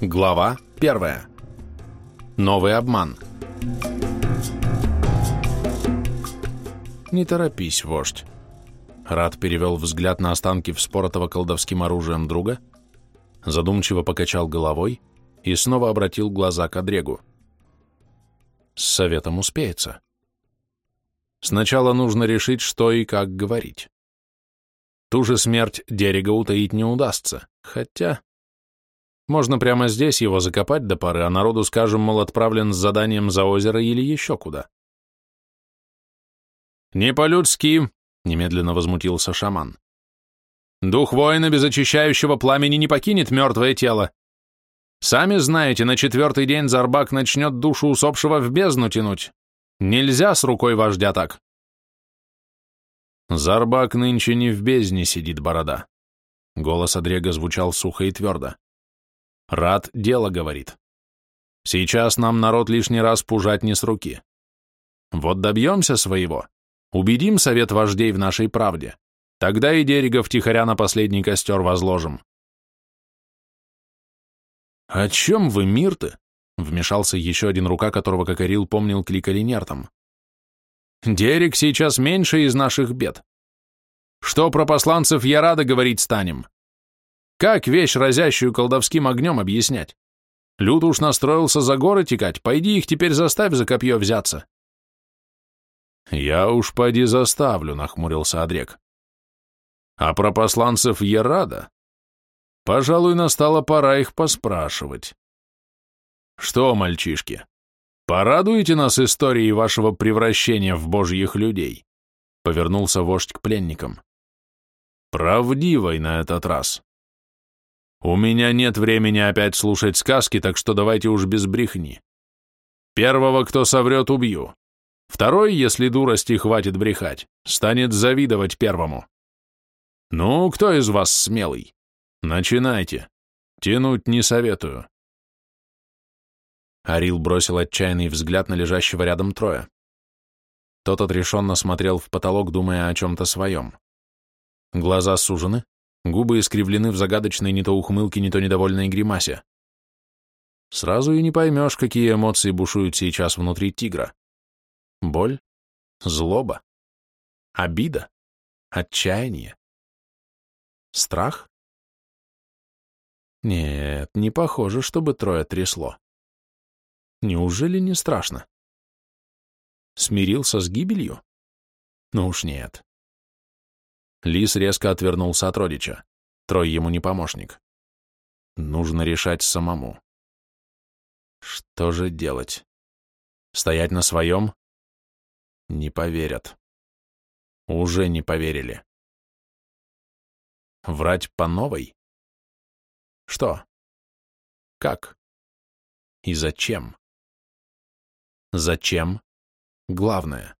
Глава 1. Новый обман. Не торопись, вождь. Рад перевел взгляд на останки вспоротого колдовским оружием друга, задумчиво покачал головой и снова обратил глаза к Адрегу. С советом успеется. Сначала нужно решить, что и как говорить. Ту же смерть Дерега утаить не удастся, хотя... Можно прямо здесь его закопать до поры, а народу скажем, мол, отправлен с заданием за озеро или еще куда. «Не по-людски!» — немедленно возмутился шаман. «Дух воина без очищающего пламени не покинет мертвое тело. Сами знаете, на четвертый день Зарбак начнет душу усопшего в бездну тянуть. Нельзя с рукой вождя так!» «Зарбак нынче не в бездне сидит, борода». Голос Адрега звучал сухо и твердо. «Рад дело, — говорит. Сейчас нам народ лишний раз пужать не с руки. Вот добьемся своего, убедим совет вождей в нашей правде, тогда и Дерега втихаря на последний костер возложим». «О чем вы, Мирты?» — вмешался еще один рука, которого Кокорил помнил кликали нертом. Дерек сейчас меньше из наших бед. Что про посланцев я рада говорить станем? Как вещь, разящую колдовским огнем, объяснять? Люд уж настроился за горы текать, пойди их теперь заставь за копье взяться. Я уж поди заставлю, нахмурился Адрек. А про посланцев я рада. Пожалуй, настала пора их поспрашивать. Что, мальчишки, «Порадуете нас историей вашего превращения в божьих людей», — повернулся вождь к пленникам. «Правдивой на этот раз. У меня нет времени опять слушать сказки, так что давайте уж без брехни. Первого, кто соврет, убью. Второй, если дурости хватит брехать, станет завидовать первому. Ну, кто из вас смелый? Начинайте. Тянуть не советую. Арил бросил отчаянный взгляд на лежащего рядом Троя. Тот отрешенно смотрел в потолок, думая о чем-то своем. Глаза сужены, губы искривлены в загадочной не то ухмылке, не то недовольной гримасе. Сразу и не поймешь, какие эмоции бушуют сейчас внутри тигра. Боль, злоба, обида, отчаяние, страх? Нет, не похоже, чтобы Троя трясло. Неужели не страшно? Смирился с гибелью? Ну уж нет. Лис резко отвернулся от родича. Трой ему не помощник. Нужно решать самому. Что же делать? Стоять на своем? Не поверят. Уже не поверили. Врать по новой? Что? Как? И зачем? Зачем? Главное.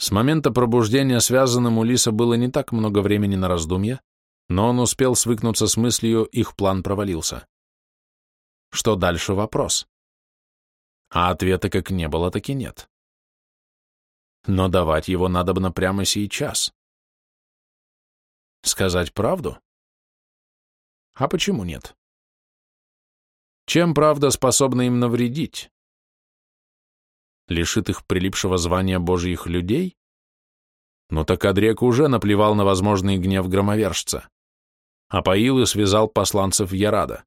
С момента пробуждения связанным у Лиса было не так много времени на раздумья, но он успел свыкнуться с мыслью, их план провалился. Что дальше вопрос? А ответа как не было, так и нет. Но давать его надобно прямо сейчас. Сказать правду? А почему нет? Чем правда способна им навредить? Лишит их прилипшего звания божьих людей? Но так Адрек уже наплевал на возможный гнев громовержца. Опоил и связал посланцев Ярада.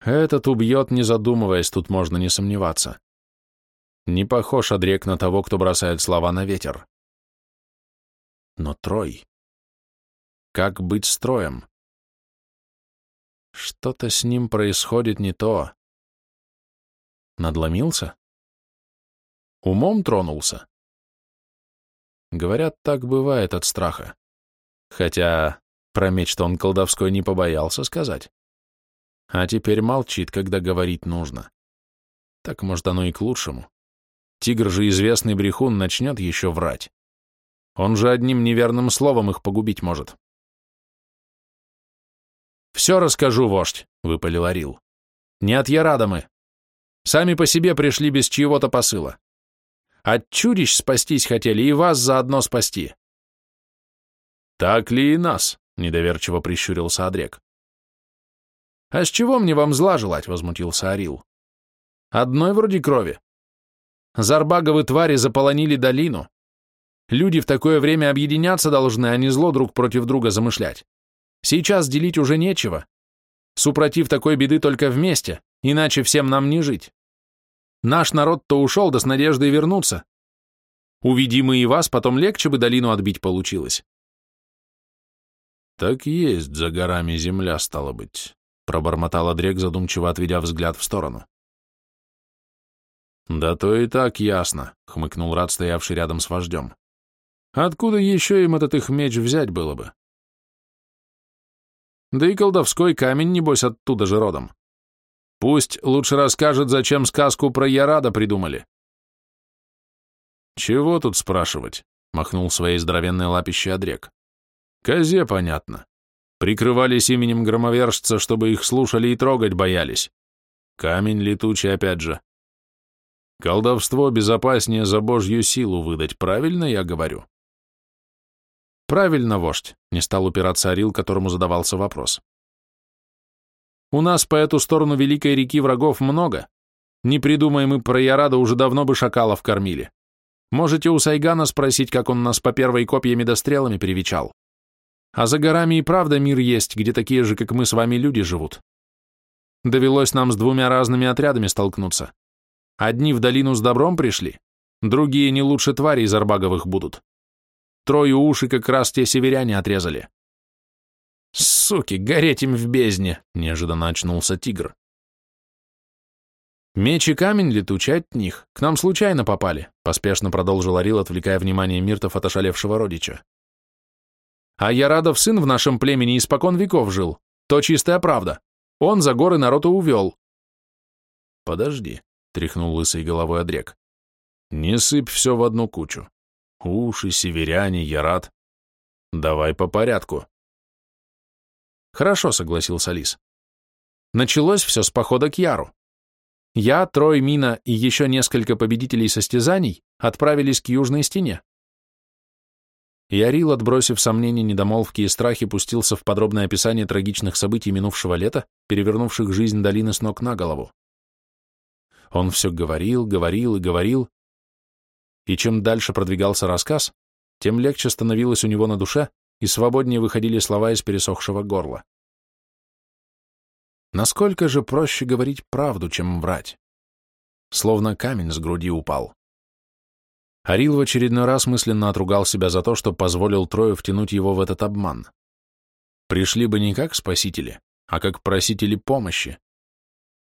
Этот убьет, не задумываясь, тут можно не сомневаться. Не похож Адрек на того, кто бросает слова на ветер. Но Трой... Как быть строем? Что-то с ним происходит не то. Надломился? Умом тронулся? Говорят, так бывает от страха. Хотя про меч-то он колдовской не побоялся сказать. А теперь молчит, когда говорить нужно. Так, может, оно и к лучшему. Тигр же известный брехун начнет еще врать. Он же одним неверным словом их погубить может. «Все расскажу, вождь», — выпалил Орил. «Не от Ярада мы. Сами по себе пришли без чьего-то посыла. От чудищ спастись хотели и вас заодно спасти». «Так ли и нас?» — недоверчиво прищурился Адрек. «А с чего мне вам зла желать?» — возмутился Арил. «Одной вроде крови. Зарбаговы твари заполонили долину. Люди в такое время объединяться должны, а не зло друг против друга замышлять. Сейчас делить уже нечего. Супротив такой беды только вместе, иначе всем нам не жить. Наш народ-то ушел, да с надеждой вернуться. Увиди мы и вас, потом легче бы долину отбить получилось. Так есть за горами земля, стало быть, пробормотал Адрек, задумчиво отведя взгляд в сторону. Да то и так ясно, хмыкнул Рад, стоявший рядом с вождем. Откуда еще им этот их меч взять было бы? Да и колдовской камень, небось, оттуда же родом. Пусть лучше расскажет, зачем сказку про Ярада придумали. «Чего тут спрашивать?» — махнул своей здоровенной лапищей Одрек. «Козе понятно. Прикрывались именем громовержца, чтобы их слушали и трогать боялись. Камень летучий опять же. Колдовство безопаснее за божью силу выдать, правильно я говорю?» «Правильно, вождь», — не стал упираться Орил, которому задавался вопрос. «У нас по эту сторону Великой реки врагов много. Не придумаем мы про Ярада, уже давно бы шакалов кормили. Можете у Сайгана спросить, как он нас по первой копьями да стрелами привечал. А за горами и правда мир есть, где такие же, как мы с вами, люди живут. Довелось нам с двумя разными отрядами столкнуться. Одни в долину с добром пришли, другие не лучше тварей из Арбаговых будут. Трое уши как раз те северяне отрезали. «Суки, гореть им в бездне!» — неожиданно очнулся тигр. «Меч и камень летучий от них. К нам случайно попали», — поспешно продолжил Орил, отвлекая внимание Миртов от ошалевшего родича. «А Ярадов сын в нашем племени испокон веков жил. То чистая правда. Он за горы народ увел». «Подожди», — тряхнул лысой головой Одрек. «Не сыпь все в одну кучу. Уши, северяне, Ярад. Давай по порядку». «Хорошо», — согласился Лис. Началось все с похода к Яру. Я, Трой, Мина и еще несколько победителей состязаний отправились к южной стене. Ярил, отбросив сомнения, недомолвки и страхи, пустился в подробное описание трагичных событий минувшего лета, перевернувших жизнь долины с ног на голову. Он все говорил, говорил и говорил, и чем дальше продвигался рассказ, тем легче становилось у него на душе, и свободнее выходили слова из пересохшего горла. Насколько же проще говорить правду, чем врать? Словно камень с груди упал. Арил в очередной раз мысленно отругал себя за то, что позволил Трою втянуть его в этот обман. Пришли бы не как спасители, а как просители помощи.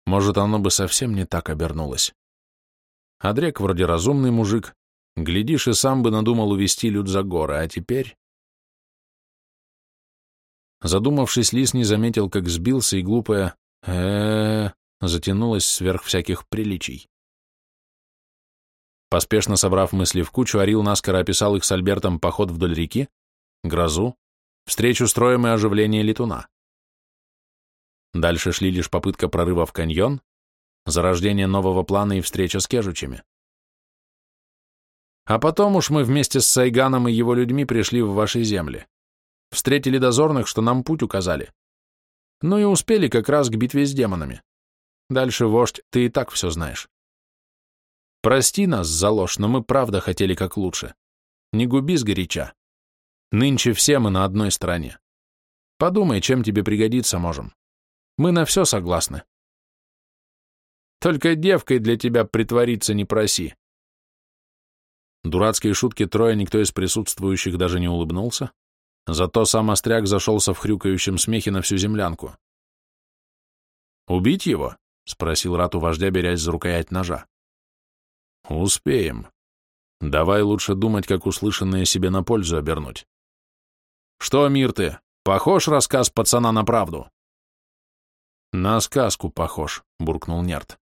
Может, оно бы совсем не так обернулось. Адрек вроде разумный мужик, глядишь, и сам бы надумал увести люд за горы, а теперь... Задумавшись, Лис не заметил, как сбился, и глупая э, затянулась сверх всяких приличий. Поспешно собрав мысли в кучу, Арил наскоро описал их с Альбертом поход вдоль реки, грозу, встречу с троем и оживление летуна. Дальше шли лишь попытка прорыва в каньон, зарождение нового плана и встреча с кежучами. А потом уж мы вместе с Сайганом и его людьми пришли в ваши земли. Встретили дозорных, что нам путь указали. Ну и успели как раз к битве с демонами. Дальше, вождь, ты и так все знаешь. Прости нас за ложь, но мы правда хотели как лучше. Не губи сгоряча. Нынче все мы на одной стороне. Подумай, чем тебе пригодиться можем. Мы на все согласны. Только девкой для тебя притвориться не проси. Дурацкие шутки Троя никто из присутствующих даже не улыбнулся, Зато сам Остряк зашелся в хрюкающем смехе на всю землянку. «Убить его?» — спросил Рат у вождя, берясь за рукоять ножа. «Успеем. Давай лучше думать, как услышанное себе на пользу обернуть». «Что, мир ты, похож рассказ пацана на правду?» «На сказку похож», — буркнул Нерт.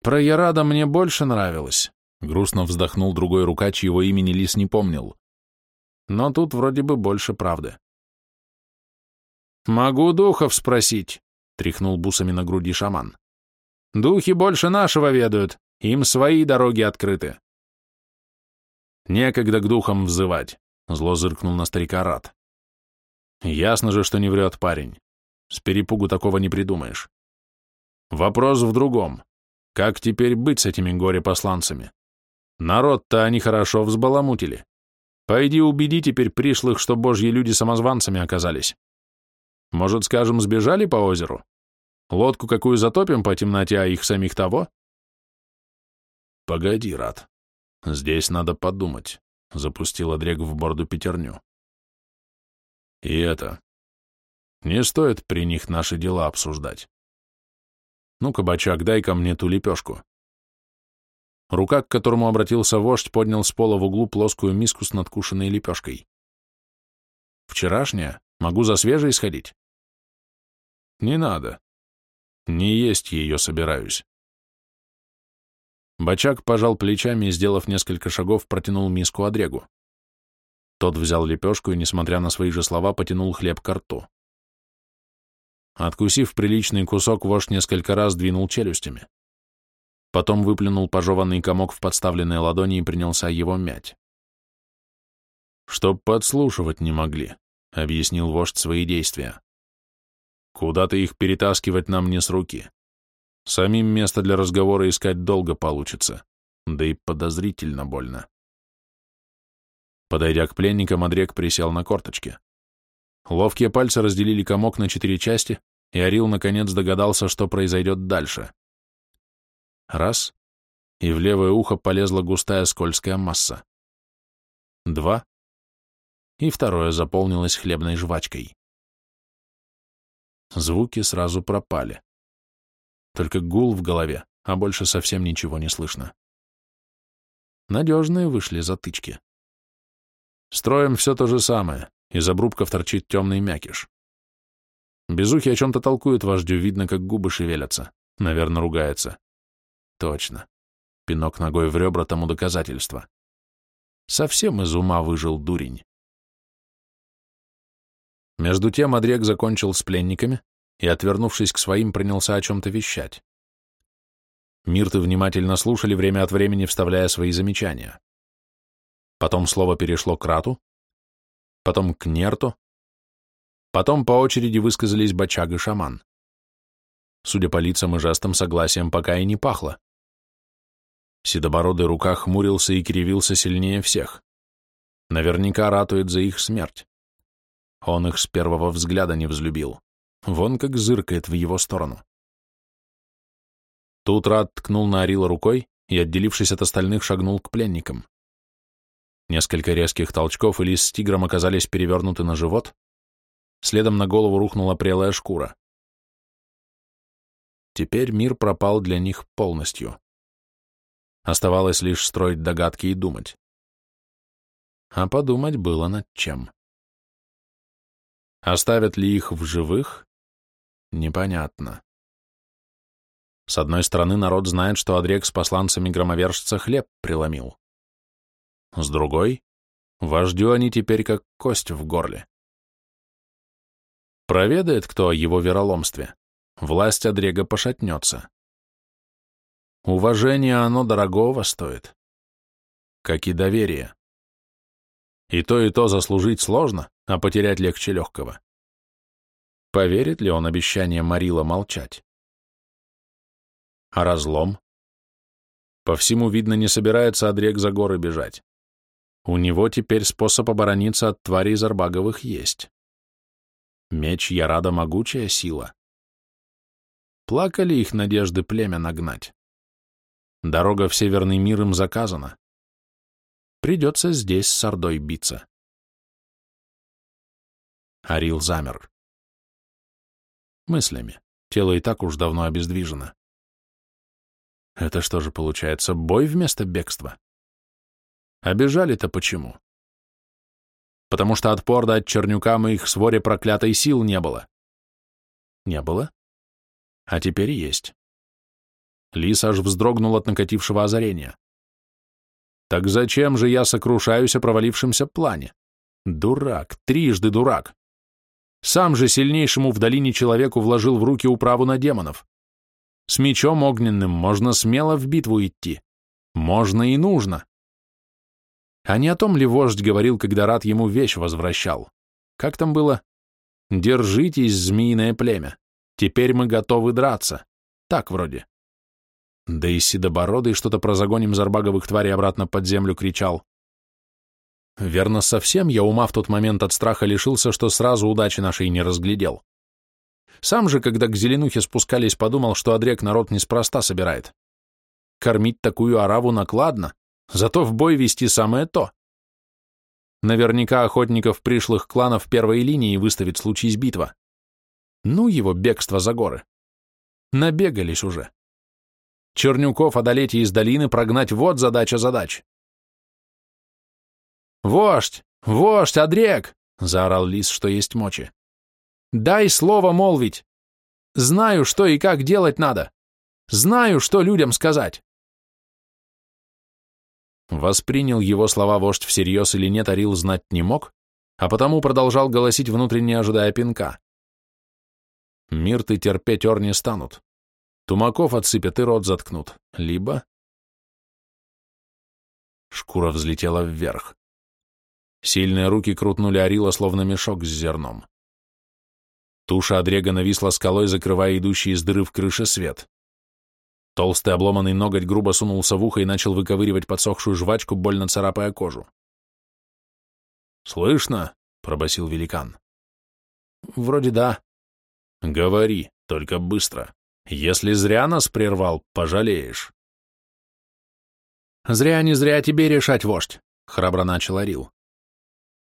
«Про Ярада мне больше нравилось», — грустно вздохнул другой рука, чьего имени Лис не помнил. Но тут вроде бы больше правды. «Могу духов спросить», — тряхнул бусами на груди шаман. «Духи больше нашего ведают, им свои дороги открыты». «Некогда к духам взывать», — зло зыркнул на старика Рат. «Ясно же, что не врет парень. С перепугу такого не придумаешь. Вопрос в другом. Как теперь быть с этими горе-посланцами? Народ-то они хорошо взбаламутили. Пойди убеди теперь пришлых, что божьи люди самозванцами оказались. Может, скажем, сбежали по озеру? Лодку какую затопим по темноте, а их самих того? Погоди, Рад. Здесь надо подумать, — запустила Дрек в борду пятерню. И это. Не стоит при них наши дела обсуждать. Ну-ка, бачак, дай-ка мне ту лепешку. Рука, к которому обратился вождь, поднял с пола в углу плоскую миску с надкушенной лепешкой. «Вчерашняя? Могу за свежей сходить?» «Не надо. Не есть ее собираюсь». Бачак пожал плечами и, сделав несколько шагов, протянул миску Адрегу. Тот взял лепешку и, несмотря на свои же слова, потянул хлеб к рту. Откусив приличный кусок, вождь несколько раз двинул челюстями. Потом выплюнул пожеванный комок в подставленной ладони и принялся его мять. «Чтоб подслушивать не могли», — объяснил вождь свои действия. «Куда-то их перетаскивать нам не с руки. Самим место для разговора искать долго получится, да и подозрительно больно». Подойдя к пленникам, Адрек присел на корточки. Ловкие пальцы разделили комок на четыре части, и Орил наконец догадался, что произойдет дальше. Раз, и в левое ухо полезла густая скользкая масса. Два, и второе заполнилось хлебной жвачкой. Звуки сразу пропали. Только гул в голове, а больше совсем ничего не слышно. Надежные вышли затычки. Строим все то же самое, из обрубков торчит темный мякиш. Безухий о чем-то толкует вождю, видно, как губы шевелятся. Наверное, ругается. Точно. Пинок ногой в ребра тому доказательство. Совсем из ума выжил дурень. Между тем Адрек закончил с пленниками и, отвернувшись к своим, принялся о чем-то вещать. Мирты внимательно слушали, время от времени вставляя свои замечания. Потом слово перешло к Рату, потом к Нерту, потом по очереди высказались Бачаг и Шаман. Судя по лицам и жестам, согласием пока и не пахло. Седобородый рука хмурился и кривился сильнее всех. Наверняка ратует за их смерть. Он их с первого взгляда не взлюбил. Вон как зыркает в его сторону. Тут Рад ткнул на Арила рукой и, отделившись от остальных, шагнул к пленникам. Несколько резких толчков, и лис с тигром оказались перевернуты на живот, следом на голову рухнула прелая шкура. Теперь мир пропал для них полностью. Оставалось лишь строить догадки и думать. А подумать было над чем. Оставят ли их в живых? Непонятно. С одной стороны, народ знает, что Адрек с посланцами громовержца хлеб преломил. С другой, вождю они теперь как кость в горле. Проведает кто о его вероломстве, власть Адрега пошатнется. Уважение оно дорогого стоит, как и доверие. И то, и то заслужить сложно, а потерять легче легкого. Поверит ли он обещание Марила молчать? А разлом? По всему, видно, не собирается Адрек за горы бежать. У него теперь способ оборониться от тварей Зарбаговых есть. Меч Ярада — могучая сила. Плакали их надежды племя нагнать. Дорога в Северный мир им заказана. Придется здесь с Ордой биться. Арил замер. Мыслями. Тело и так уж давно обездвижено. Это что же получается, бой вместо бегства? Обежали-то почему? Потому что отпор от Чернюка мы их своре проклятой сил не было. Не было? А теперь есть. Лис аж вздрогнул от накатившего озарения. Так зачем же я сокрушаюсь о провалившемся плане? Дурак, трижды дурак. Сам же сильнейшему в долине человеку вложил в руки управу на демонов. С мечом огненным можно смело в битву идти. Можно и нужно. А не о том ли вождь говорил, когда рад ему вещь возвращал? Как там было? Держитесь, змеиное племя. Теперь мы готовы драться. Так вроде. Да и Седобородый что-то про загоним зарбаговых тварей обратно под землю кричал. Верно, совсем я ума в тот момент от страха лишился, что сразу удачи нашей не разглядел. Сам же, когда к Зеленухе спускались, подумал, что Одрек народ неспроста собирает. Кормить такую ораву накладно, зато в бой вести самое то. Наверняка охотников пришлых кланов первой линии выставит случись битва. Ну его бегство за горы. Набегались уже. Чернюков одолеть из долины прогнать вот задача задач. «Вождь! Вождь, Одрек!» — заорал лис, что есть мочи. «Дай слово молвить! Знаю, что и как делать надо! Знаю, что людям сказать!» Воспринял его слова вождь всерьез или нет, Арил знать не мог, а потому продолжал голосить, внутренне ожидая пинка. Мирты терпеть ор не станут. Тумаков отсыпят и рот заткнут. Либо... Шкура взлетела вверх. Сильные руки крутнули Арила, словно мешок с зерном. Туша Адрега нависла скалой, закрывая идущий из дыры в крыше свет. Толстый обломанный ноготь грубо сунулся в ухо и начал выковыривать подсохшую жвачку, больно царапая кожу. «Слышно?» — пробасил великан. «Вроде да». «Говори, только быстро. Если зря нас прервал, пожалеешь». «Зря, не зря тебе решать, вождь», — храбро начал Орил.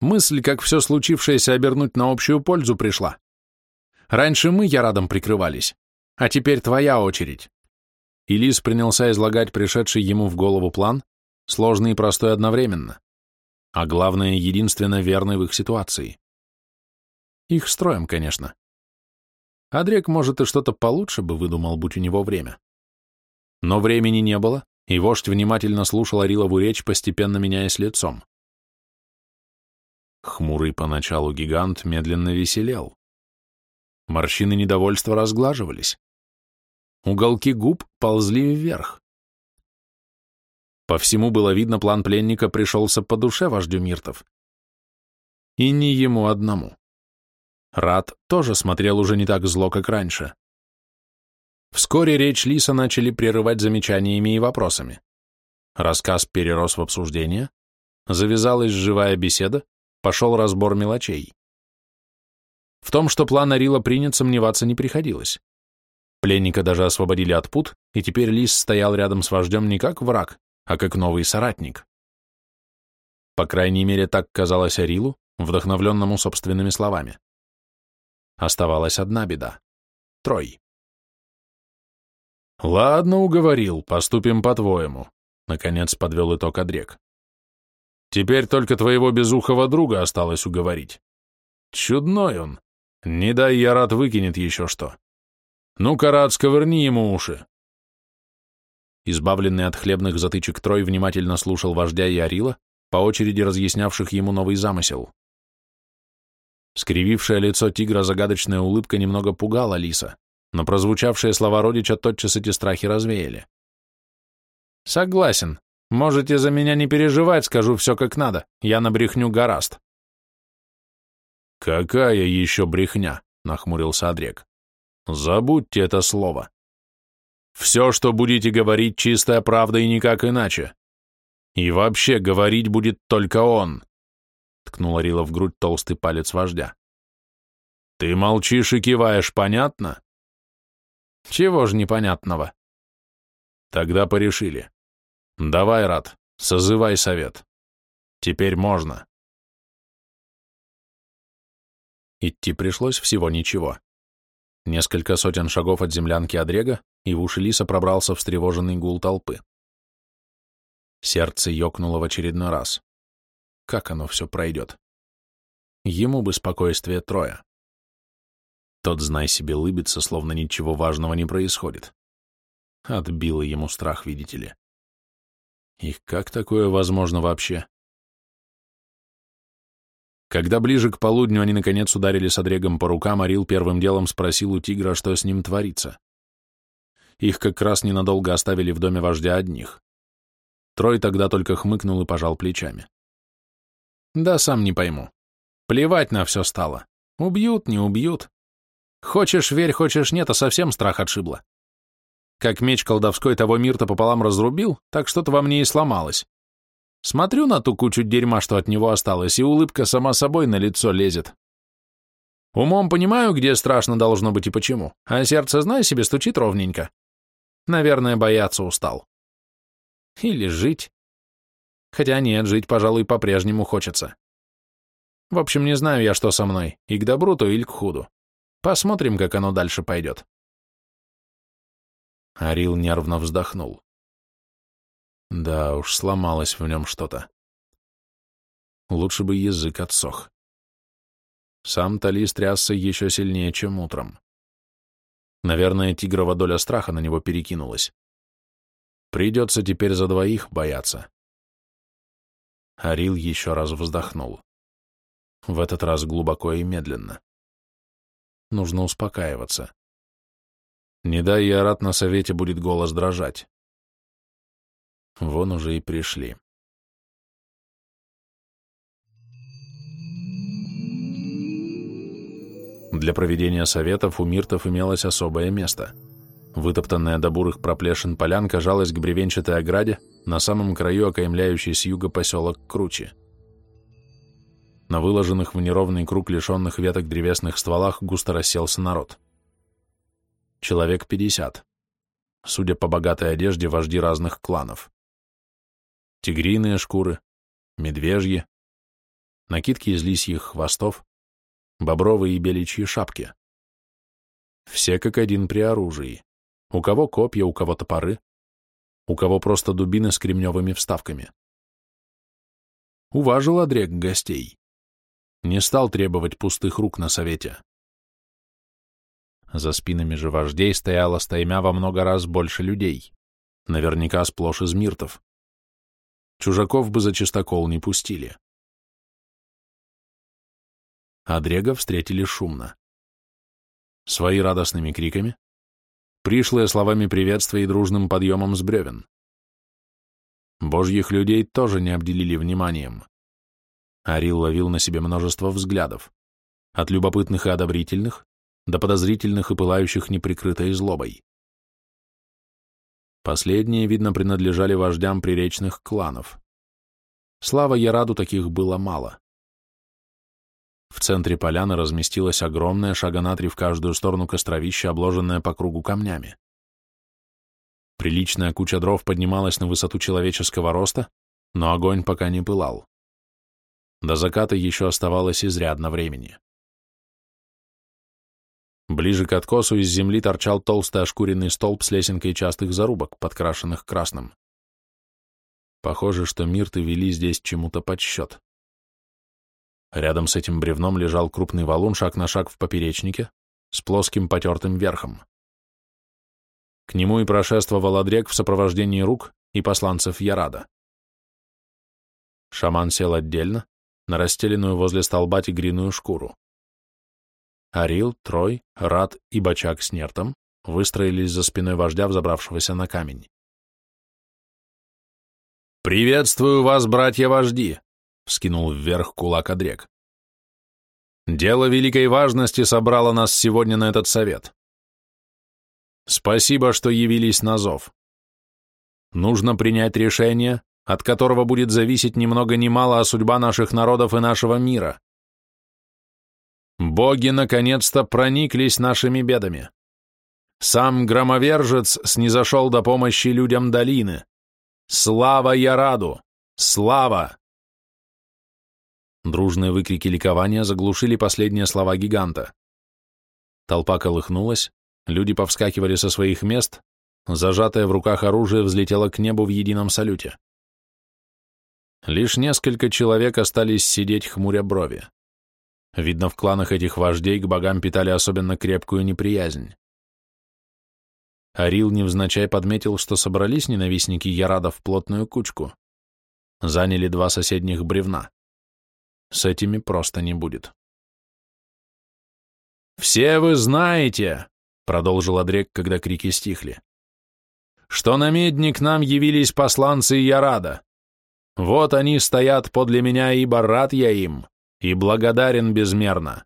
Мысль, как все случившееся обернуть на общую пользу, пришла. Раньше мы ярадом прикрывались, а теперь твоя очередь. И Лис принялся излагать пришедший ему в голову план, сложный и простой одновременно, а главное, единственно верный в их ситуации. Их строем, конечно. Адрек, может, и что-то получше бы выдумал, будь у него время. Но времени не было, и вождь внимательно слушал Арилову речь, постепенно меняясь лицом. Хмурый поначалу гигант медленно веселел. Морщины недовольства разглаживались. Уголки губ ползли вверх. По всему было видно, план пленника пришелся по душе вождю Миртов. И не ему одному. Рад тоже смотрел уже не так зло, как раньше. Вскоре речь Лиса начали прерывать замечаниями и вопросами. Рассказ перерос в обсуждение, завязалась живая беседа, пошел разбор мелочей. В том, что план Арила принят, сомневаться не приходилось. Пленника даже освободили от пут, и теперь Лис стоял рядом с вождем не как враг, а как новый соратник. По крайней мере, так казалось Арилу, вдохновленному собственными словами. Оставалась одна беда — Трой. «Ладно, уговорил, поступим по-твоему», — наконец подвел итог Адрек. «Теперь только твоего безухого друга осталось уговорить. Чудной он. Не дай я рад выкинет еще что. Ну-ка, Рад, сковырни ему уши. Избавленный от хлебных затычек Трой внимательно слушал вождя и Арила, по очереди разъяснявших ему новый замысел. Скривившее лицо тигра загадочная улыбка немного пугала Лиса, но прозвучавшие слова родича тотчас эти страхи развеяли. «Согласен. Можете за меня не переживать, скажу все как надо. Я набрехню гораст». «Какая еще брехня?» — нахмурился Адрек. Забудьте это слово. Все, что будете говорить, чистая правда и никак иначе. И вообще говорить будет только он. Ткнула Рила в грудь толстый палец вождя. Ты молчишь и киваешь, понятно? Чего же непонятного? Тогда порешили. Давай, Рад, созывай совет. Теперь можно. Идти пришлось всего ничего. Несколько сотен шагов от землянки Адрега, и в уши Лиса пробрался встревоженный гул толпы. Сердце ёкнуло в очередной раз. Как оно все пройдет? Ему бы спокойствие Троя. Тот, знай себе, лыбится, словно ничего важного не происходит. Отбило ему страх, видите ли. И как такое возможно вообще? Когда ближе к полудню они наконец ударили с Одрегом по рукам, Арил первым делом спросил у тигра, что с ним творится. Их как раз ненадолго оставили в доме вождя одних. Трой тогда только хмыкнул и пожал плечами. Да сам не пойму. Плевать на все стало. Убьют, не убьют. Хочешь верь, хочешь нет, а совсем страх отшибло. Как меч колдовской того мир-то пополам разрубил, так что-то во мне и сломалось. Смотрю на ту кучу дерьма, что от него осталось, и улыбка сама собой на лицо лезет. Умом понимаю, где страшно должно быть и почему, а сердце, знай себе, стучит ровненько. Наверное, бояться устал. Или жить. Хотя нет, жить, пожалуй, по-прежнему хочется. В общем, не знаю я, что со мной, и к добру то или к худу. Посмотрим, как оно дальше пойдет. Арил нервно вздохнул. Да уж, сломалось в нем что-то. Лучше бы язык отсох. Сам Талис трясся еще сильнее, чем утром. Наверное, тигрова доля страха на него перекинулась. Придется теперь за двоих бояться. Арил еще раз вздохнул. В этот раз глубоко и медленно. Нужно успокаиваться. Не дай Ярат на совете будет голос дрожать. Вон уже и пришли. Для проведения советов у миртов имелось особое место. Вытоптанная до бурых проплешин полянка жалась к бревенчатой ограде, на самом краю окаймляющий с юга поселок Кручи. На выложенных в неровный круг лишенных веток древесных стволах густо расселся народ. Человек пятьдесят. Судя по богатой одежде, вожди разных кланов. Тигриные шкуры, медвежьи, накидки из лисьих хвостов, бобровые и беличьи шапки. Все как один при оружии. У кого копья, у кого топоры, у кого просто дубины с кремневыми вставками. Уважил Адрек гостей. Не стал требовать пустых рук на совете. За спинами же вождей стояло стаймя во много раз больше людей, наверняка сплошь из миртов. Чужаков бы за чистокол не пустили. Адрега встретили шумно. Свои радостными криками, пришлые словами приветствия и дружным подъемом с бревен. Божьих людей тоже не обделили вниманием. Арил ловил на себе множество взглядов, от любопытных и одобрительных до подозрительных и пылающих неприкрытой злобой. Последние, видно, принадлежали вождям приречных кланов. Слава Яраду таких было мало. В центре поляны разместилась огромная шага на три в каждую сторону костровища, обложенная по кругу камнями. Приличная куча дров поднималась на высоту человеческого роста, но огонь пока не пылал. До заката еще оставалось изрядно времени. Ближе к откосу из земли торчал толстый ошкуренный столб с лесенкой частых зарубок, подкрашенных красным. Похоже, что мирты вели здесь чему-то подсчет. Рядом с этим бревном лежал крупный валун шаг на шаг в поперечнике, с плоским потертым верхом. К нему и прошествовал Адрек в сопровождении рук и посланцев Ярада. Шаман сел отдельно, на расстеленную возле столба тигриную шкуру. Арил, Трой, Рад и Бачак с Нертом выстроились за спиной вождя, взобравшегося на камень. «Приветствую вас, братья-вожди!» — вскинул вверх кулак Адрек. «Дело великой важности собрало нас сегодня на этот совет. Спасибо, что явились на зов. Нужно принять решение, от которого будет зависеть ни много ни мало о судьба наших народов и нашего мира. Боги наконец-то прониклись нашими бедами. Сам громовержец снизошел до помощи людям долины. Слава Яраду! Слава! Дружные выкрики ликования заглушили последние слова гиганта. Толпа колыхнулась, люди повскакивали со своих мест, зажатое в руках оружие взлетело к небу в едином салюте. Лишь несколько человек остались сидеть, хмуря брови. Видно, в кланах этих вождей к богам питали особенно крепкую неприязнь. Арил невзначай подметил, что собрались ненавистники Ярада в плотную кучку. Заняли два соседних бревна. С этими просто не будет. «Все вы знаете», — продолжил Адрек, когда крики стихли, «что на медне к нам явились посланцы Ярада. Вот они стоят подле меня, ибо рад я им и благодарен безмерно.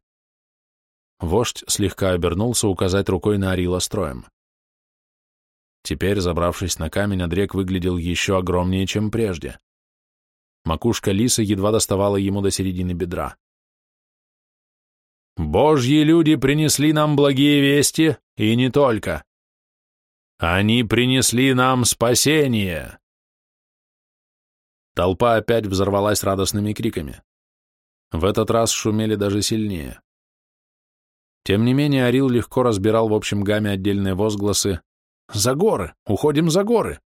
вождь слегка обернулся указать рукой на Арила строем. Теперь, забравшись на камень, Адрек выглядел еще огромнее, чем прежде. Макушка лиса едва доставала ему до середины бедра. «Божьи люди принесли нам благие вести, и не только. Они принесли нам спасение!» Толпа опять взорвалась радостными криками. В этот раз шумели даже сильнее. Тем не менее, Орил легко разбирал в общем гамме отдельные возгласы «За горы! Уходим за горы!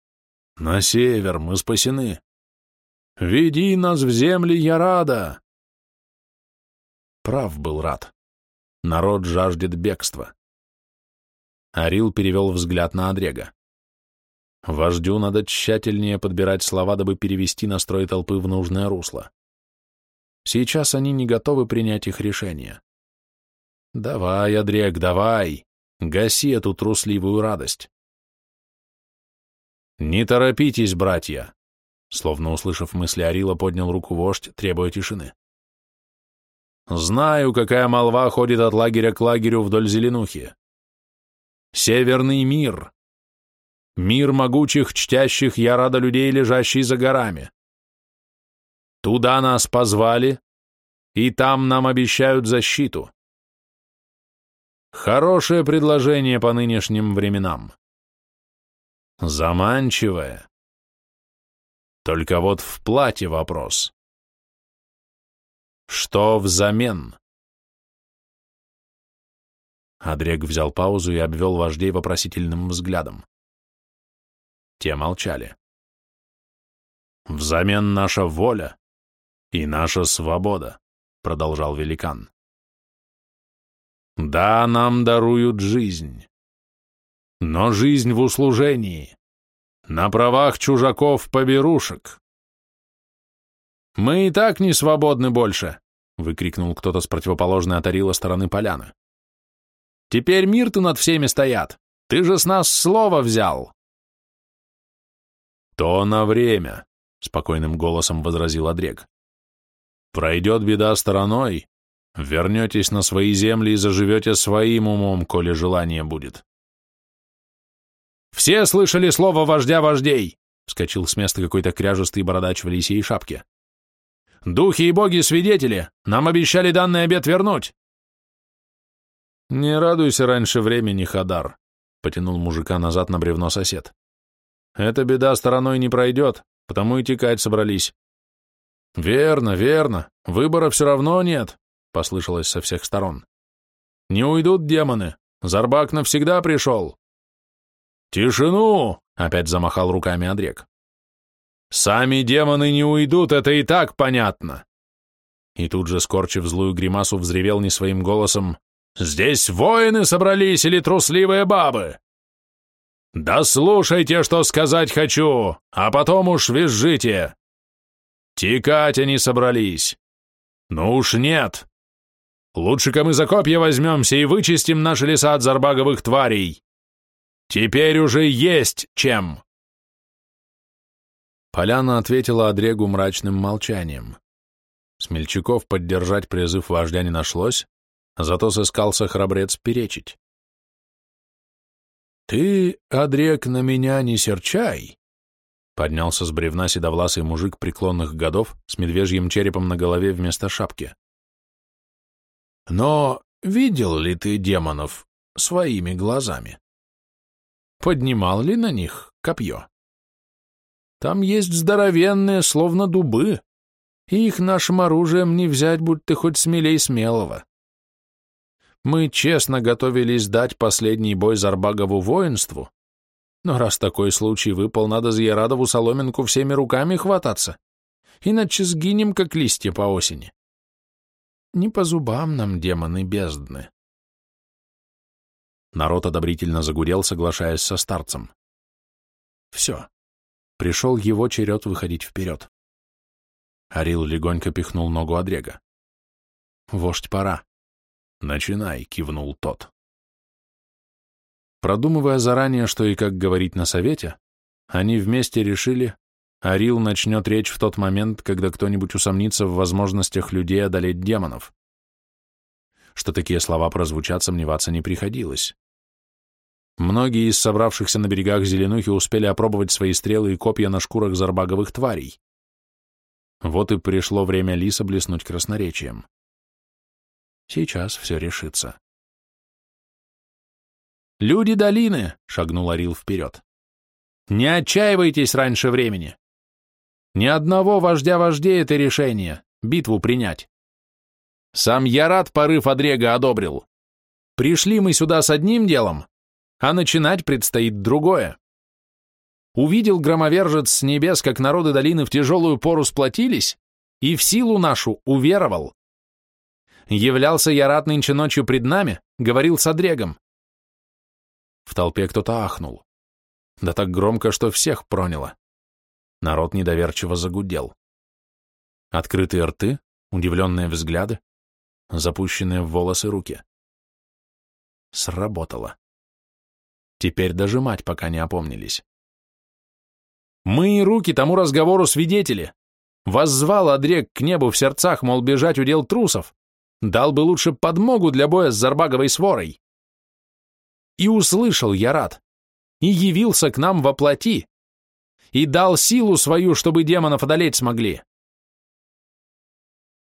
На север! Мы спасены! Веди нас в земли, я рада!» Прав был рад. Народ жаждет бегства. Арил перевел взгляд на Адрега. Вождю надо тщательнее подбирать слова, дабы перевести настрой толпы в нужное русло. Сейчас они не готовы принять их решение. Давай, Адрек, давай, гаси эту трусливую радость. Не торопитесь, братья, словно услышав мысли Арила, поднял руку вождь, требуя тишины. Знаю, какая молва ходит от лагеря к лагерю вдоль Зеленухи. Северный мир. Мир могучих, чтящих я людей, лежащий за горами. Туда нас позвали, и там нам обещают защиту. Хорошее предложение по нынешним временам. Заманчивое. Только вот в плате вопрос. Что взамен? Адрек взял паузу и обвел вождей вопросительным взглядом. Те молчали. «Взамен наша воля и наша свобода», — продолжал великан. Да, нам даруют жизнь. Но жизнь в услужении, на правах чужаков-поберушек. «Мы и так не свободны больше!» — выкрикнул кто-то с противоположной от Арила стороны поляны. «Теперь мир-то над всеми стоят! Ты же с нас слово взял!» «То на время», — спокойным голосом возразил Адрек. «Пройдет беда стороной, Вернетесь на свои земли и заживете своим умом, коли желание будет. «Все слышали слово вождя вождей!» — вскочил с места какой-то кряжестый бородач в лисьей шапке. «Духи и боги свидетели! Нам обещали данный обед вернуть!» «Не радуйся раньше времени, Хадар», — потянул мужика назад на бревно сосед. «Эта беда стороной не пройдет, потому и текать собрались». «Верно, верно, выбора все равно нет», послышалось со всех сторон. «Не уйдут демоны! Зарбак навсегда пришел!» «Тишину!» — опять замахал руками Адрек. «Сами демоны не уйдут, это и так понятно!» И тут же, скорчив злую гримасу, взревел не своим голосом «Здесь воины собрались или трусливые бабы?» «Да слушайте, что сказать хочу, а потом уж визжите!» «Текать они собрались!» «Ну уж нет!» Лучше-ка мы за копья возьмемся и вычистим наши леса от зарбаговых тварей. Теперь уже есть чем!» Поляна ответила Адрегу мрачным молчанием. Смельчаков поддержать призыв вождя не нашлось, зато сыскался храбрец перечить. «Ты, Адрек, на меня не серчай!» Поднялся с бревна седовласый мужик преклонных годов с медвежьим черепом на голове вместо шапки. Но видел ли ты демонов своими глазами? Поднимал ли на них копье? Там есть здоровенные, словно дубы, и их нашим оружием не взять, будь ты хоть смелей смелого. Мы честно готовились дать последний бой Зарбагову воинству, но раз такой случай выпал, надо за Ярадову соломинку всеми руками хвататься, иначе сгинем, как листья по осени. Не по зубам нам демоны бездны. Народ одобрительно загудел, соглашаясь со старцем. Все. Пришел его черед выходить вперед. Арил легонько пихнул ногу Адрега. «Вождь, пора». «Начинай», — кивнул тот. Продумывая заранее, что и как говорить на совете, они вместе решили, Арил начнет речь в тот момент, когда кто-нибудь усомнится в возможностях людей одолеть демонов. Что такие слова прозвучат, сомневаться не приходилось. Многие из собравшихся на берегах Зеленухи успели опробовать свои стрелы и копья на шкурах зарбаговых тварей. Вот и пришло время лиса блеснуть красноречием. Сейчас все решится. «Люди долины!» — шагнул Орил вперед. «Не отчаивайтесь раньше времени. Ни одного вождя вождей это решение — битву принять. Сам я рад порыв Адрега одобрил. Пришли мы сюда с одним делом, а начинать предстоит другое. Увидел громовержец с небес, как народы долины в тяжелую пору сплотились, и в силу нашу уверовал. Являлся я рад нынче ночью пред нами, говорил с Адрегом. В толпе кто-то ахнул. Да так громко, что всех проняло. Народ недоверчиво загудел. Открытые рты, удивленные взгляды, запущенные в волосы руки. Сработало. Теперь даже мать пока не опомнились. Мы и руки тому разговору свидетели. Воззвал Адрек к небу в сердцах, мол, бежать удел трусов. Дал бы лучше подмогу для боя с Зарбаговой сворой. И услышал я рад, и явился к нам во плоти, и дал силу свою, чтобы демонов одолеть смогли.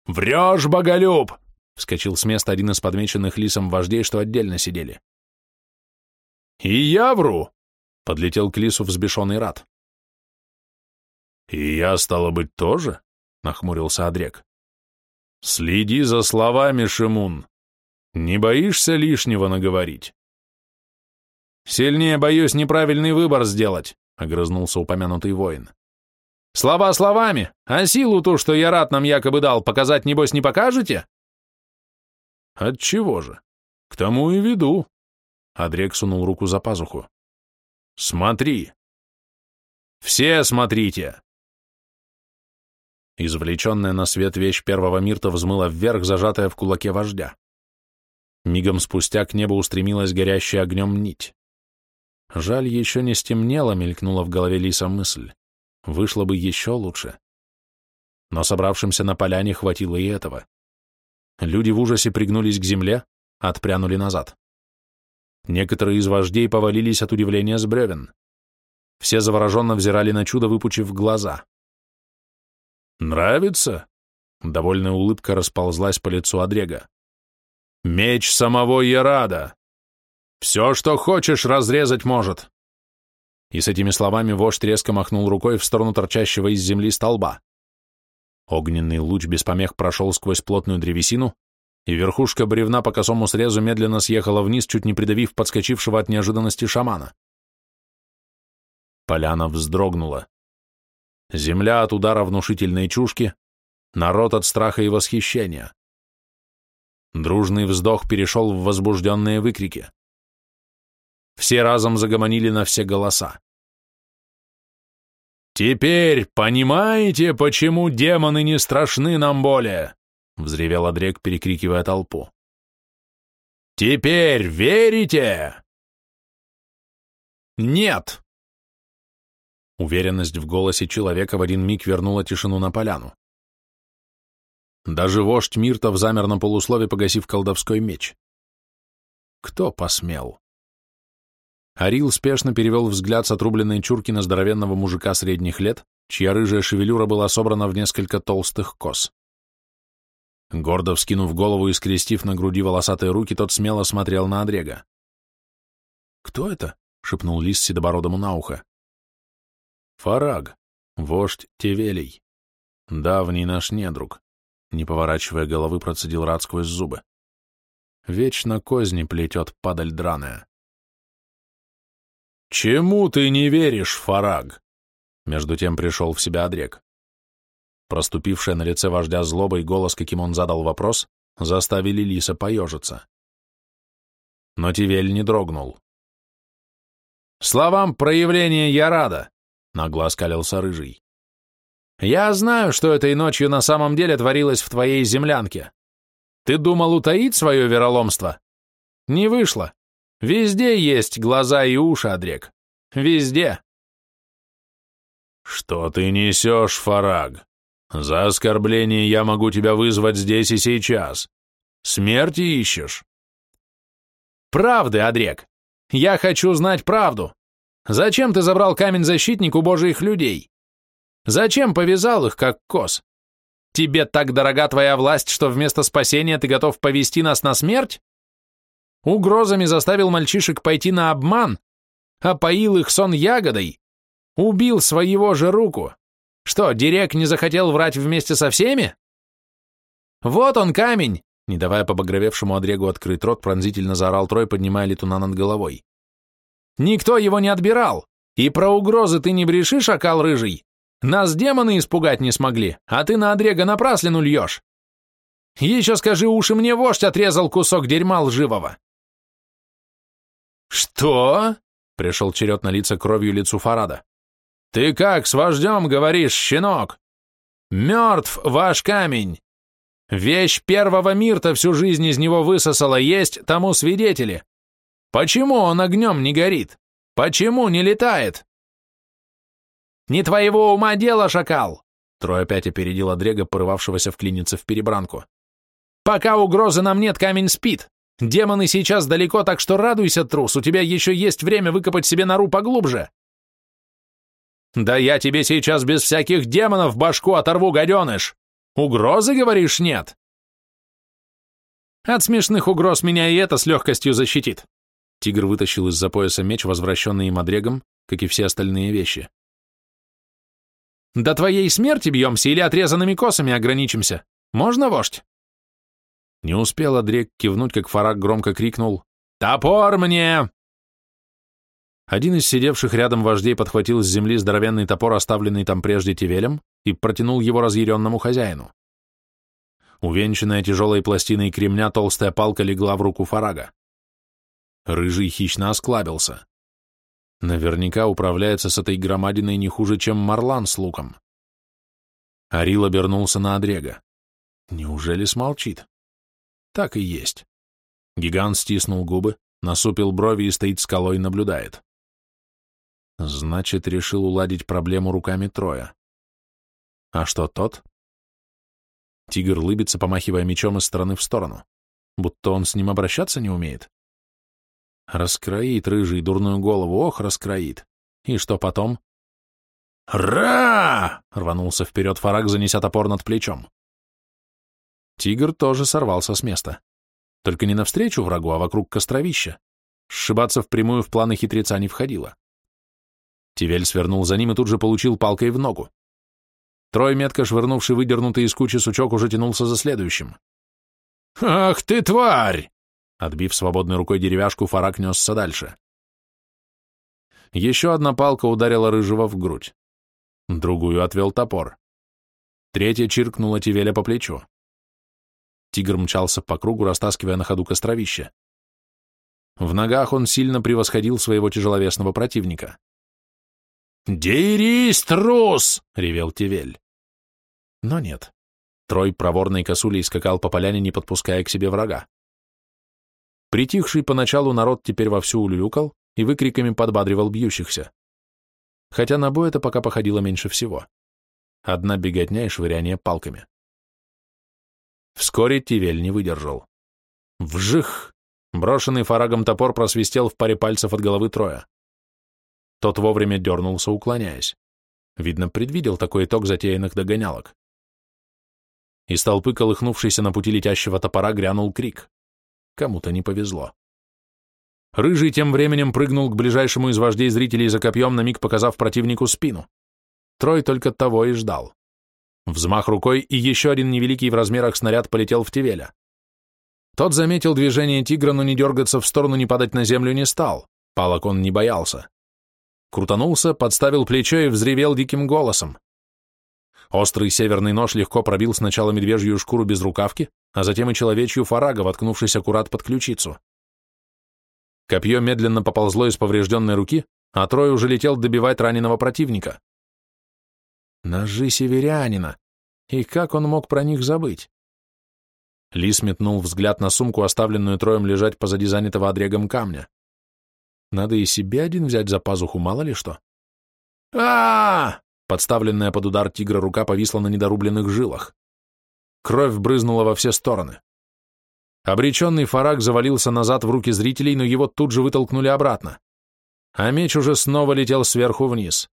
«Врешь, боголюб!» — вскочил с места один из подмеченных лисом вождей, что отдельно сидели. «И я вру!» — подлетел к лису взбешенный рад. «И я, стало быть, тоже?» — нахмурился Адрек. «Следи за словами, Шимун. Не боишься лишнего наговорить?» «Сильнее боюсь неправильный выбор сделать», — огрызнулся упомянутый воин. «Слова словами, а силу ту, что я рад нам якобы дал, показать, небось, не покажете?» «Отчего же? К тому и веду», — Адрек сунул руку за пазуху. «Смотри!» «Все смотрите!» Извлеченная на свет вещь первого Мирта взмыла вверх, зажатая в кулаке вождя. Мигом спустя к небу устремилась горящая огнем нить. Жаль, еще не стемнело, мелькнула в голове Лиса мысль. Вышло бы еще лучше. Но собравшимся на поляне хватило и этого. Люди в ужасе пригнулись к земле, отпрянули назад. Некоторые из вождей повалились от удивления с бревен. Все завороженно взирали на чудо, выпучив глаза. «Нравится?» Довольная улыбка расползлась по лицу Адрега. «Меч самого Ярада! Все, что хочешь, разрезать может!» И с этими словами вождь резко махнул рукой в сторону торчащего из земли столба. Огненный луч без помех прошел сквозь плотную древесину, и верхушка бревна по косому срезу медленно съехала вниз, чуть не придавив подскочившего от неожиданности шамана. Поляна вздрогнула. Земля от удара внушительной чушки, народ от страха и восхищения. Дружный вздох перешел в возбужденные выкрики. Все разом загомонили на все голоса. «Теперь понимаете, почему демоны не страшны нам более?» — взревел Адрек, перекрикивая толпу. «Теперь верите?» «Нет!» Уверенность в голосе человека в один миг вернула тишину на поляну. Даже вождь Миртов замер на полуслове, погасив колдовской меч. Кто посмел? Арил спешно перевел взгляд с отрубленной чурки на здоровенного мужика средних лет, чья рыжая шевелюра была собрана в несколько толстых кос. Гордо вскинув голову и скрестив на груди волосатые руки, тот смело смотрел на Адрега. «Кто это?» — шепнул Лис седобородому на ухо. Фараг, вождь Тевелей, давний наш недруг, не поворачивая головы, процедил рад сквозь зубы. Вечно козни плетет падаль драная. «Чему ты не веришь, Фараг?» Между тем пришел в себя Адрек. Проступившая на лице вождя злоба и голос, каким он задал вопрос, заставили Лиса поежиться. Но Тивель не дрогнул. «Словам проявления я рада. Нагло оскалился рыжий. «Я знаю, что этой ночью на самом деле творилось в твоей землянке. Ты думал утаить свое вероломство? Не вышло. Везде есть глаза и уши, Адрек. Везде». «Что ты несешь, Фараг? За оскорбление я могу тебя вызвать здесь и сейчас. Смерти ищешь? Правды, Адрек. Я хочу знать правду. Зачем ты забрал камень-защитник у божьих людей? Зачем повязал их, как коз? Тебе так дорога твоя власть, что вместо спасения ты готов повести нас на смерть? Угрозами заставил мальчишек пойти на обман, опоил их сон ягодой, убил своего же руку. Что, Дирек не захотел врать вместе со всеми? Вот он камень, не давая побагровевшему Адрегу открыть рот, пронзительно заорал Трой, поднимая летуна над головой. Никто его не отбирал, и про угрозы ты не бреши, шакал рыжий. Нас демоны испугать не смогли, а ты на Адрега напраслину льешь. Еще скажи, уши мне вождь отрезал кусок дерьма лживого. «Что?» — пришел черед на лица кровью лицу Фарада. «Ты как с вождем говоришь, щенок? Мертв ваш камень! Вещь первого мирта всю жизнь из него высосала, есть тому свидетели. Почему он огнем не горит? Почему не летает?» «Не твоего ума дело, шакал!» Трой опять опередил Адрега, порывавшегося вклиниться в перебранку. «Пока угрозы нам нет, камень спит. Демоны сейчас далеко, так что радуйся, трус, у тебя еще есть время выкопать себе нору поглубже. Да я тебе сейчас без всяких демонов башку оторву, гаденыш. Угрозы, говоришь, нет? От смешных угроз меня и это с легкостью защитит. Тигр вытащил из-за пояса меч, возвращенный им одрегом, как и все остальные вещи. До твоей смерти бьемся или отрезанными косами ограничимся? Можно, вождь? Не успел Адрек кивнуть, как Фарак громко крикнул «Топор мне!». Один из сидевших рядом вождей подхватил с земли здоровенный топор, оставленный там прежде Тевелем, и протянул его разъяренному хозяину. Увенчанная тяжелой пластиной кремня толстая палка легла в руку Фарага. Рыжий хищно осклабился. Наверняка управляется с этой громадиной не хуже, чем Марлан с луком. Арил обернулся на Адрега. Неужели смолчит? Так и есть. Гигант стиснул губы, насупил брови и стоит скалой наблюдает. Значит, решил уладить проблему руками Троя. А что тот? Тигр лыбится, помахивая мечом из стороны в сторону, будто он с ним обращаться не умеет. Раскроит рыжий дурную голову, ох, раскроит. И что потом? «Ра!» — рванулся вперед Фараг, занеся топор над плечом. Тигр тоже сорвался с места. Только не навстречу врагу, а вокруг костровища. Сшибаться впрямую в планы хитреца не входило. Тивель свернул за ним и тут же получил палкой в ногу. Трой, метко швырнувший выдернутый из кучи сучок, уже тянулся за следующим. «Ах ты, тварь!» Отбив свободной рукой деревяшку, Фарак несся дальше. Еще одна палка ударила Рыжего в грудь. Другую отвел топор. Третья чиркнула Тивеля по плечу. Тигр мчался по кругу, растаскивая на ходу костровище. В ногах он сильно превосходил своего тяжеловесного противника. «Дерись, трус!» — ревел Тивель. Но нет. Трой проворной косулей скакал по поляне, не подпуская к себе врага. Притихший поначалу народ теперь вовсю улюлюкал и выкриками подбадривал бьющихся. Хотя на бой это пока походило меньше всего. Одна беготня и швыряние палками. Вскоре Тивель не выдержал. Вжих! Брошенный фарагом топор просвистел в паре пальцев от головы Троя. Тот вовремя дернулся, уклоняясь. Видно, предвидел такой итог затеянных догонялок. Из толпы, колыхнувшейся на пути летящего топора, грянул крик. Кому-то не повезло. Рыжий тем временем прыгнул к ближайшему из вождей зрителей за копьем, на миг показав противнику спину. Трой только того и ждал. Взмах рукой, и еще один невеликий в размерах снаряд полетел в Тивеля. Тот заметил движение тигра, но не дергаться в сторону, не падать на землю не стал. Палок он не боялся. Крутанулся, подставил плечо и взревел диким голосом. Острый северный нож легко пробил сначала медвежью шкуру без рукавки, а затем и человечью фарага, воткнувшись аккурат под ключицу. Копье медленно поползло из поврежденной руки, а Трой уже летел добивать раненого противника. Ножи северянина! И как он мог про них забыть? Лис метнул взгляд на сумку, оставленную троем лежать позади занятого одрегом камня. Надо и себе один взять за пазуху, мало ли что. а, Подставленная под удар тигра рука повисла на недорубленных жилах. Кровь брызнула во все стороны. Обреченный фараг завалился назад в руки зрителей, но его тут же вытолкнули обратно. А меч уже снова летел сверху вниз.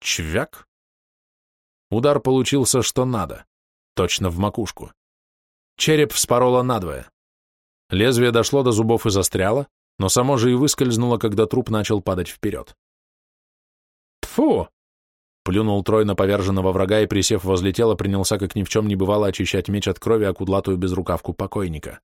Чвяк! Удар получился что надо, точно в макушку. Череп вспороло надвое. Лезвие дошло до зубов и застряло, но само же и выскользнуло, когда труп начал падать вперед. «Тьфу!» Плюнул Трой на поверженного врага и, присев возле тела, принялся, как ни в чем не бывало, очищать меч от крови, а кудлатую безрукавку покойника.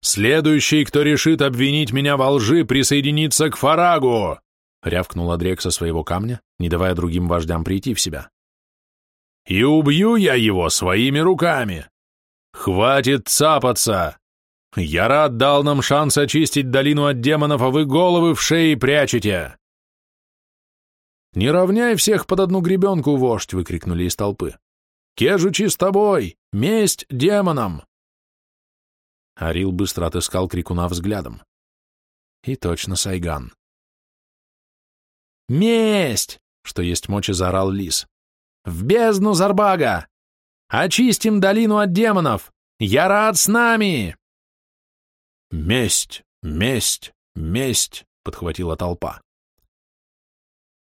«Следующий, кто решит обвинить меня во лжи, присоединится к Фарагу!» — рявкнул Адрек со своего камня, не давая другим вождям прийти в себя. «И убью я его своими руками! Хватит цапаться! Я рад дал нам шанс очистить долину от демонов, а вы головы в шее прячете!» «Не равняй всех под одну гребенку, вождь!» — выкрикнули из толпы. «Кежучи с тобой! Месть демонам!» Арил быстро отыскал крикуна взглядом. И точно Сайган. «Месть!» — что есть мочи, заорал лис. «В бездну Зарбага! Очистим долину от демонов! Я рад с нами!» «Месть! Месть! Месть!» — подхватила толпа.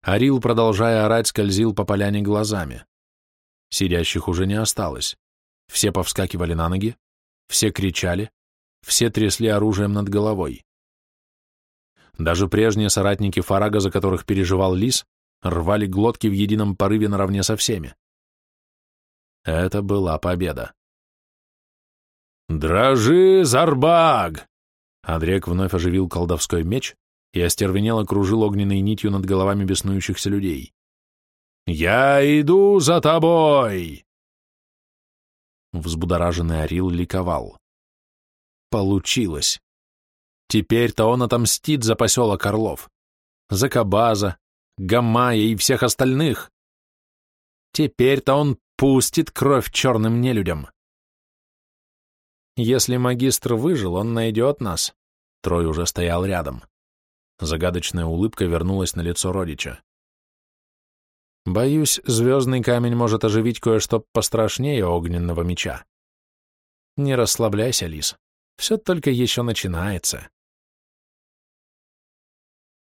Арил, продолжая орать, скользил по поляне глазами. Сидящих уже не осталось. Все повскакивали на ноги, все кричали, все трясли оружием над головой. Даже прежние соратники Фарага, за которых переживал Лис, рвали глотки в едином порыве наравне со всеми. Это была победа. «Дрожи, Зарбаг!» Адрек вновь оживил колдовской меч, и остервенело кружил огненной нитью над головами беснующихся людей. «Я иду за тобой!» Взбудораженный Орил ликовал. Получилось. Теперь-то он отомстит за поселок Орлов, за Кабаза, Гамая и всех остальных. Теперь-то он пустит кровь черным нелюдям. Если магистр выжил, он найдет нас. Трой уже стоял рядом. Загадочная улыбка вернулась на лицо родича. Боюсь, звездный камень может оживить кое-что пострашнее огненного меча. Не расслабляйся, Лис. Все только еще начинается.